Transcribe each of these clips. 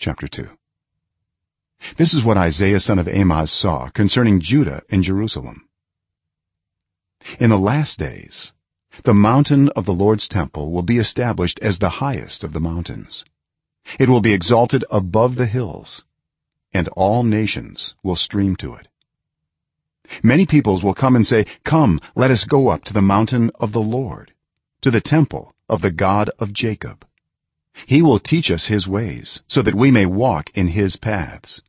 chapter 2 this is what isaiah son of amoz saw concerning judah and jerusalem. In the last days the mountain of the lord's temple will be established as the highest of the mountains. It will be exalted above the hills and all nations will stream to it. Many peoples will come and say come let us go up to the mountain of the lord to the temple of the god of jacob he will teach us his ways so that we may walk in his paths.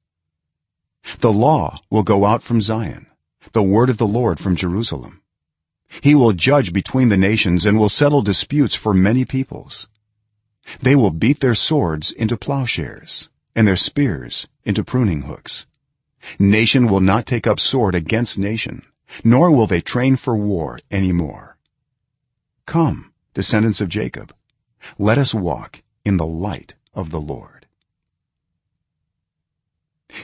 The law will go out from zion the word of the lord from jerusalem. He will judge between the nations and will settle disputes for many peoples. They will beat their swords into plowshares and their spears into pruning hooks. Nation will not take up sword against nation nor will they train for war any more come descendants of jacob let us walk in the light of the lord.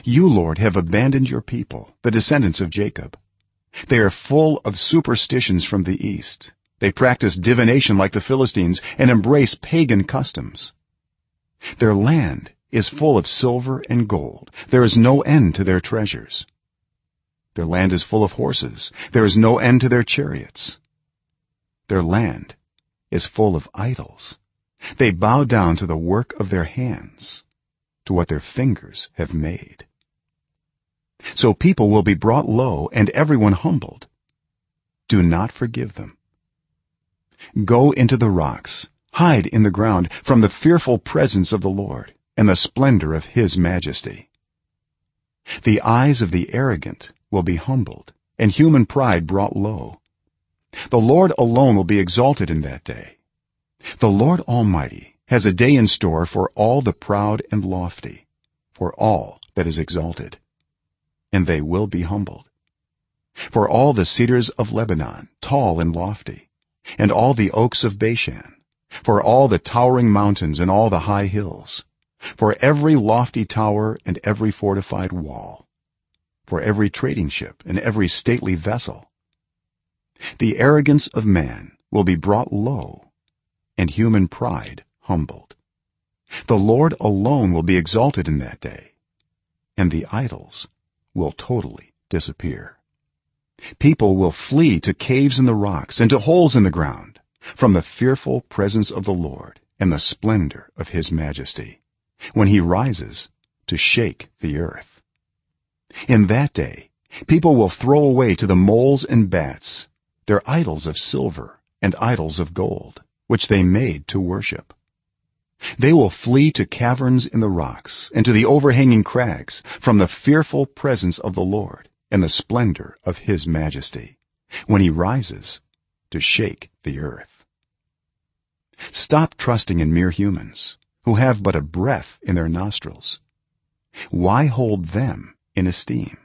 You lord have abandoned your people the descendants of jacob. They are full of superstitions from the east. They practice divination like the philistines and embrace pagan customs. Their land is full of silver and gold. There is no end to their treasures. Their land is full of horses. There is no end to their chariots. Their land is full of idols they bow down to the work of their hands to what their fingers have made. So people will be brought low and everyone humbled. Do not forgive them. Go into the rocks. Hide in the ground from the fearful presence of the lord and the splendor of his majesty. The eyes of the arrogant will be humbled and human pride brought low. The lord alone will be exalted in that day the lord almighty has a day in store for all the proud and lofty for all that is exalted and they will be humbled. For all the cedars of lebanon tall and lofty and all the oaks of bashan for all the towering mountains and all the high hills for every lofty tower and every fortified wall for every trading ship and every stately vessel. The arrogance of man will be brought low and human pride humbled. The lord alone will be exalted in that day and the idols will totally disappear. People will flee to caves in the rocks and to holes in the ground from the fearful presence of the lord and the splendor of his majesty when he rises to shake the earth. In that day people will throw away to the moles and bats their idols of silver and idols of gold which they made to worship. They will flee to caverns in the rocks and to the overhanging crags from the fearful presence of the lord and the splendor of his majesty when he rises to shake the earth. Stop trusting in mere humans who have but a breath in their nostrils. Why hold them in esteem